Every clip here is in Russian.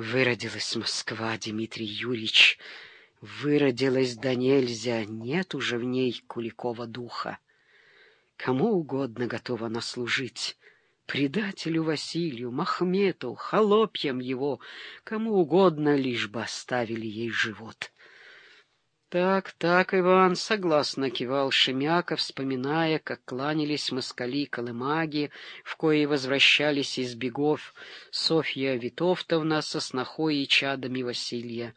Выродилась Москва, Дмитрий Юрьевич, выродилась да нельзя, нет уже в ней Куликова духа. Кому угодно готова она служить, предателю Василию, Махмету, холопьям его, кому угодно, лишь бы оставили ей живот. Так, так, Иван, согласно кивал Шемяка, вспоминая, как кланялись москали-колымаги, в кои возвращались из бегов Софья Витовтовна со снохой и чадами Василия.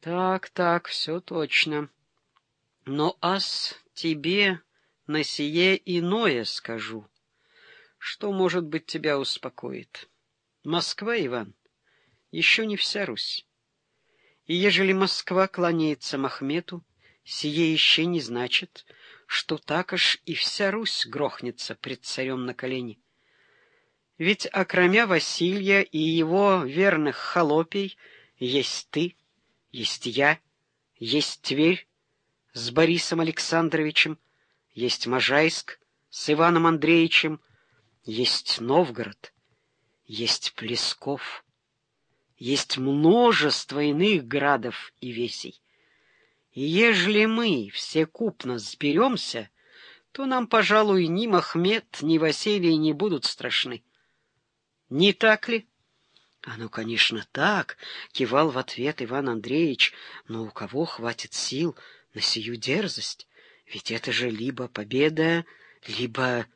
Так, так, все точно. Но ас тебе на сие иное скажу. Что, может быть, тебя успокоит? Москва, Иван, еще не вся Русь. И ежели Москва кланяется Махмету, сие еще не значит, что так аж и вся Русь грохнется пред царем на колени. Ведь окромя Василия и его верных холопей есть ты, есть я, есть Тверь с Борисом Александровичем, есть Можайск с Иваном Андреевичем, есть Новгород, есть Плесков, есть множество иных градов и весей. И ежели мы все купно сберемся, то нам, пожалуй, ни Махмед, ни Василий не будут страшны. Не так ли? — А ну, конечно, так, — кивал в ответ Иван Андреевич, — но у кого хватит сил на сию дерзость? Ведь это же либо победа, либо...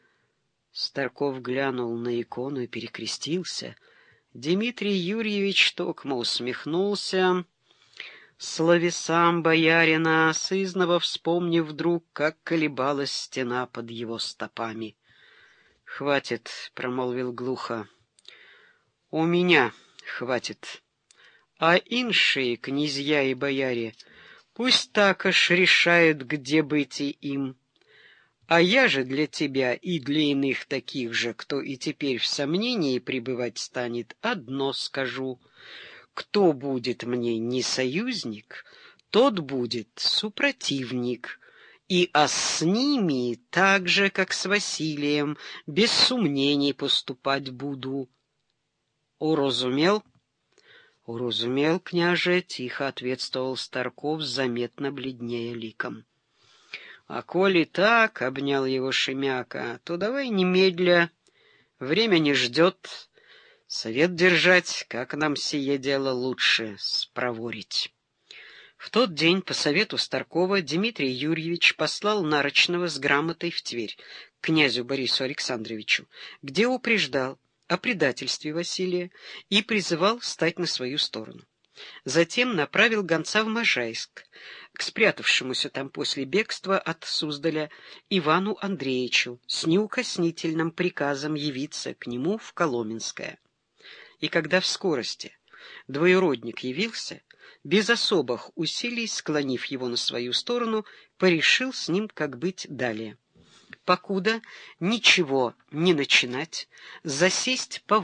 Старков глянул на икону и перекрестился — Дмитрий Юрьевич токмо усмехнулся, словесам боярина, сызново вспомнив вдруг, как колебалась стена под его стопами. — Хватит, — промолвил глухо. — У меня хватит. А иншие князья и бояре пусть так аж решают, где быть и им. А я же для тебя и для иных таких же, кто и теперь в сомнении пребывать станет, одно скажу. Кто будет мне не союзник, тот будет супротивник. И а с ними, так же, как с Василием, без сомнений поступать буду. Уразумел? Уразумел, княже, тихо ответствовал Старков, заметно бледнее ликом. А коли так, — обнял его Шемяка, — то давай немедля, время не ждет, совет держать, как нам сие дело лучше спроворить. В тот день по совету Старкова Дмитрий Юрьевич послал Нарочного с грамотой в Тверь к князю Борису Александровичу, где упреждал о предательстве Василия и призывал стать на свою сторону. Затем направил гонца в Можайск, к спрятавшемуся там после бегства от Суздаля Ивану Андреевичу с неукоснительным приказом явиться к нему в Коломенское. И когда в скорости двоюродник явился, без особых усилий, склонив его на свою сторону, порешил с ним, как быть далее. Покуда ничего не начинать, засесть по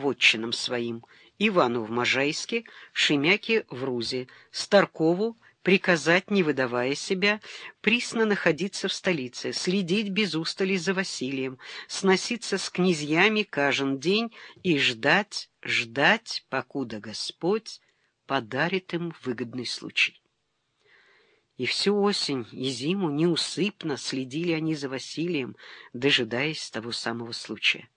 своим — Ивану в Можайске, Шемяке в Рузе, Старкову приказать, не выдавая себя, присно находиться в столице, следить без устали за Василием, сноситься с князьями каждый день и ждать, ждать, покуда Господь подарит им выгодный случай. И всю осень и зиму неусыпно следили они за Василием, дожидаясь того самого случая.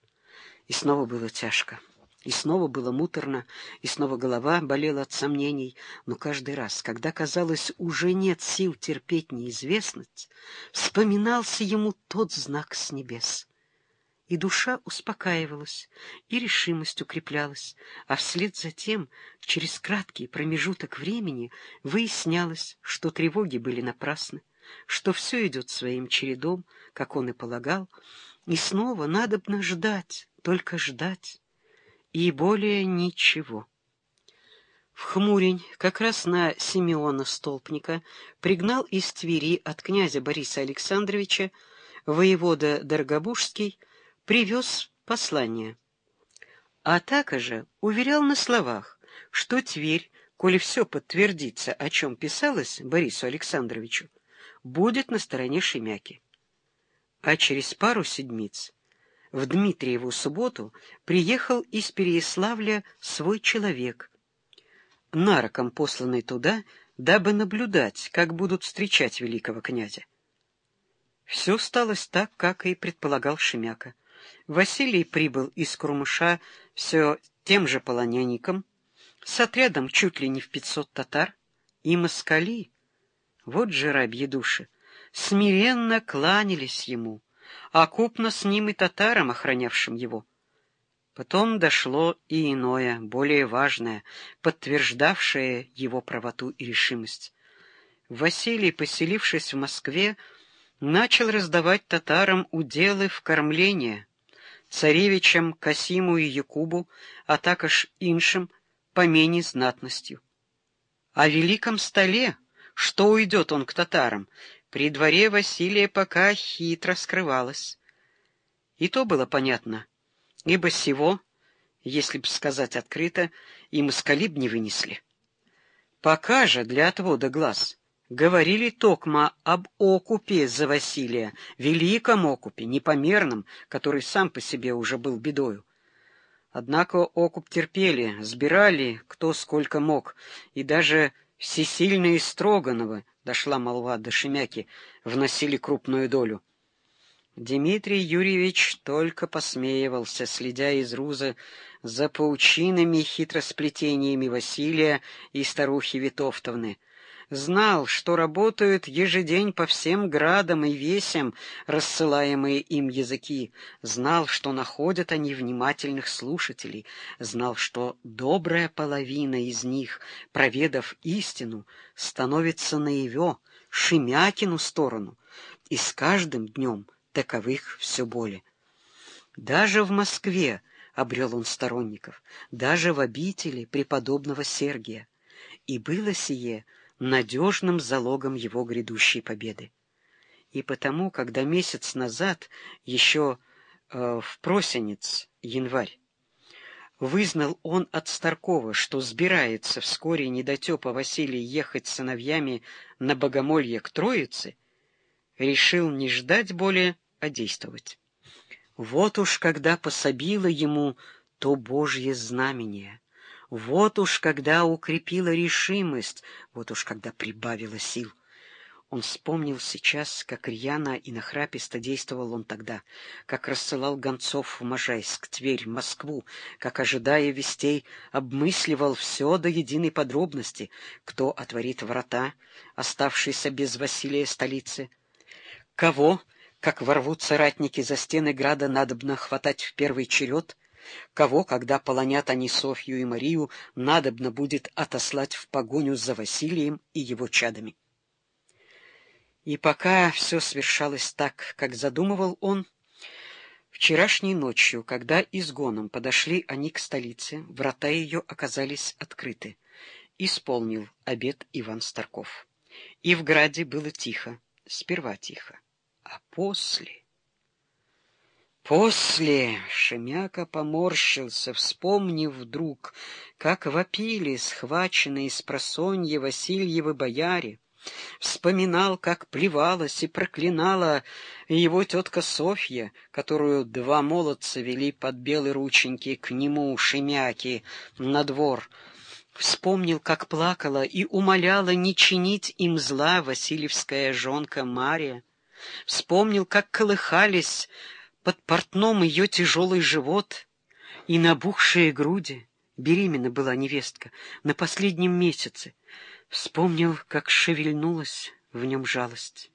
И снова было тяжко. И снова было муторно, и снова голова болела от сомнений, но каждый раз, когда, казалось, уже нет сил терпеть неизвестность, вспоминался ему тот знак с небес. И душа успокаивалась, и решимость укреплялась, а вслед за тем, через краткий промежуток времени, выяснялось, что тревоги были напрасны, что все идет своим чередом, как он и полагал, и снова надобно ждать, только ждать и более ничего. В хмурень, как раз на Симеона Столпника, пригнал из Твери от князя Бориса Александровича воевода Дорогобужский, привез послание. А также уверял на словах, что Тверь, коли все подтвердится, о чем писалось Борису Александровичу, будет на стороне Шемяки. А через пару седмиц в Дмитриеву субботу приехал из Переяславля свой человек, нароком посланный туда, дабы наблюдать, как будут встречать великого князя. Все сталось так, как и предполагал Шемяка. Василий прибыл из Крумыша все тем же полонянником, с отрядом чуть ли не в пятьсот татар, и москали, вот же рабьи души, смиренно кланялись ему, а купно с ним и татарам, охранявшим его. Потом дошло и иное, более важное, подтверждавшее его правоту и решимость. Василий, поселившись в Москве, начал раздавать татарам уделы в кормление, царевичам Касиму и Якубу, а також иншим, помене знатностью. О великом столе, что уйдет он к татарам, при дворе Василия пока хитро скрывалось. И то было понятно, ибо сего, если б сказать открыто, и москали б не вынесли. Пока же для отвода глаз говорили токма об окупе за Василия, великом окупе, непомерном, который сам по себе уже был бедою. Однако окуп терпели, сбирали кто сколько мог, и даже всесильные Строгановы, дошла молва до Шемяки, вносили крупную долю. Дмитрий Юрьевич только посмеивался, следя из Руза за паучинами и хитросплетениями Василия и старухи Витовтовны — знал, что работают ежедень по всем градам и весям рассылаемые им языки, знал, что находят они внимательных слушателей, знал, что добрая половина из них, проведав истину, становится наяве, Шемякину сторону, и с каждым днем таковых все более. Даже в Москве обрел он сторонников, даже в обители преподобного Сергия. И было сие — надежным залогом его грядущей победы. И потому, когда месяц назад, еще э, в просенец, январь, вызнал он от Старкова, что сбирается вскоре недотепа Василий ехать с сыновьями на богомолье к Троице, решил не ждать более, а действовать. Вот уж когда пособило ему то Божье знамение, вот уж когда укрепила решимость, вот уж когда прибавила сил. Он вспомнил сейчас, как рьяно и нахраписто действовал он тогда, как рассылал гонцов в Можайск, Тверь, Москву, как, ожидая вестей, обмысливал все до единой подробности, кто отворит врата, оставшиеся без Василия столицы, кого, как ворвутся ратники за стены града, надобно хватать в первый черед, Кого, когда полонят они Софью и Марию, надобно будет отослать в погоню за Василием и его чадами. И пока все свершалось так, как задумывал он, вчерашней ночью, когда изгоном подошли они к столице, врата ее оказались открыты. Исполнил обет Иван Старков. И в граде было тихо, сперва тихо, а после... После Шемяка поморщился, вспомнив вдруг, как вопили схваченные с просонья Васильевы бояре, вспоминал, как плевалась и проклинала его тетка Софья, которую два молодца вели под белые рученьки к нему, Шемяки, на двор, вспомнил, как плакала и умоляла не чинить им зла Васильевская жонка Мария, вспомнил, как колыхались под портном ее тяжелый живот и набухшие груди. Беременна была невестка на последнем месяце. Вспомнил, как шевельнулась в нем жалость.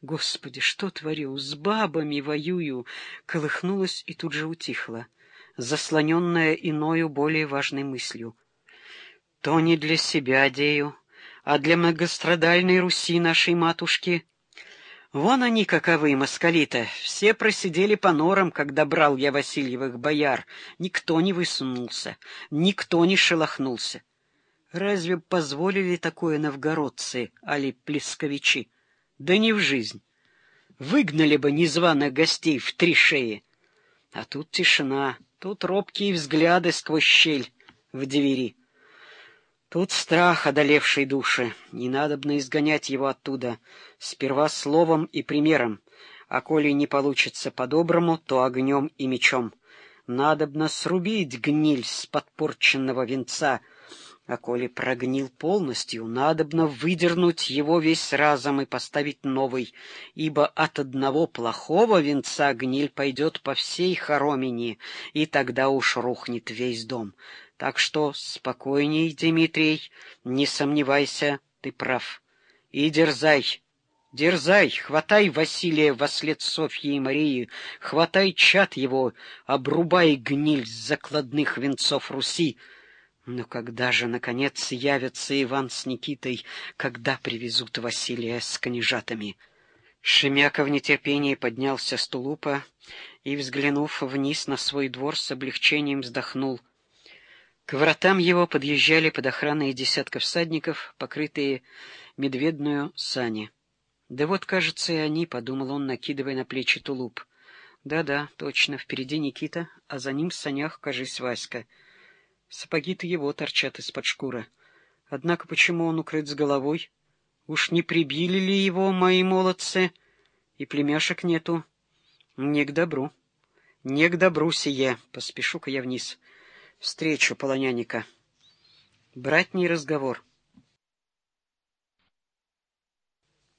Господи, что творю? С бабами воюю. Колыхнулась и тут же утихла, заслоненная иною более важной мыслью. То не для себя дею, а для многострадальной Руси нашей матушки — Вон они каковы, москалита, все просидели по норам, когда брал я Васильевых бояр. Никто не высунулся, никто не шелохнулся. Разве позволили такое новгородцы, али плесковичи? Да не в жизнь. Выгнали бы незваных гостей в три шеи. А тут тишина, тут робкие взгляды сквозь щель в двери. Тут страх, одолевший души, не надобно изгонять его оттуда, сперва словом и примером, а коли не получится по-доброму, то огнем и мечом. Надобно срубить гниль с подпорченного венца, А коли прогнил полностью, надобно выдернуть его весь разом и поставить новый, ибо от одного плохого венца гниль пойдет по всей хоромине, и тогда уж рухнет весь дом. Так что спокойней, Дмитрий, не сомневайся, ты прав. И дерзай, дерзай, хватай Василия вослед Софьи и Марии, хватай чад его, обрубай гниль с закладных венцов Руси, но когда же, наконец, явятся Иван с Никитой, когда привезут Василия с княжатами? Шемяка в нетерпении поднялся с тулупа и, взглянув вниз на свой двор, с облегчением вздохнул. К вратам его подъезжали под охраной десятка всадников, покрытые медведную сани. «Да вот, кажется, и они», — подумал он, накидывая на плечи тулуп. «Да-да, точно, впереди Никита, а за ним в санях, кажись, Васька». Сапоги-то его торчат из-под шкуры. Однако почему он укрыт с головой? Уж не прибили ли его мои молодцы? И племяшек нету. Не к добру. Не к добру сие. Поспешу-ка я вниз. Встречу полоняника. Братний разговор.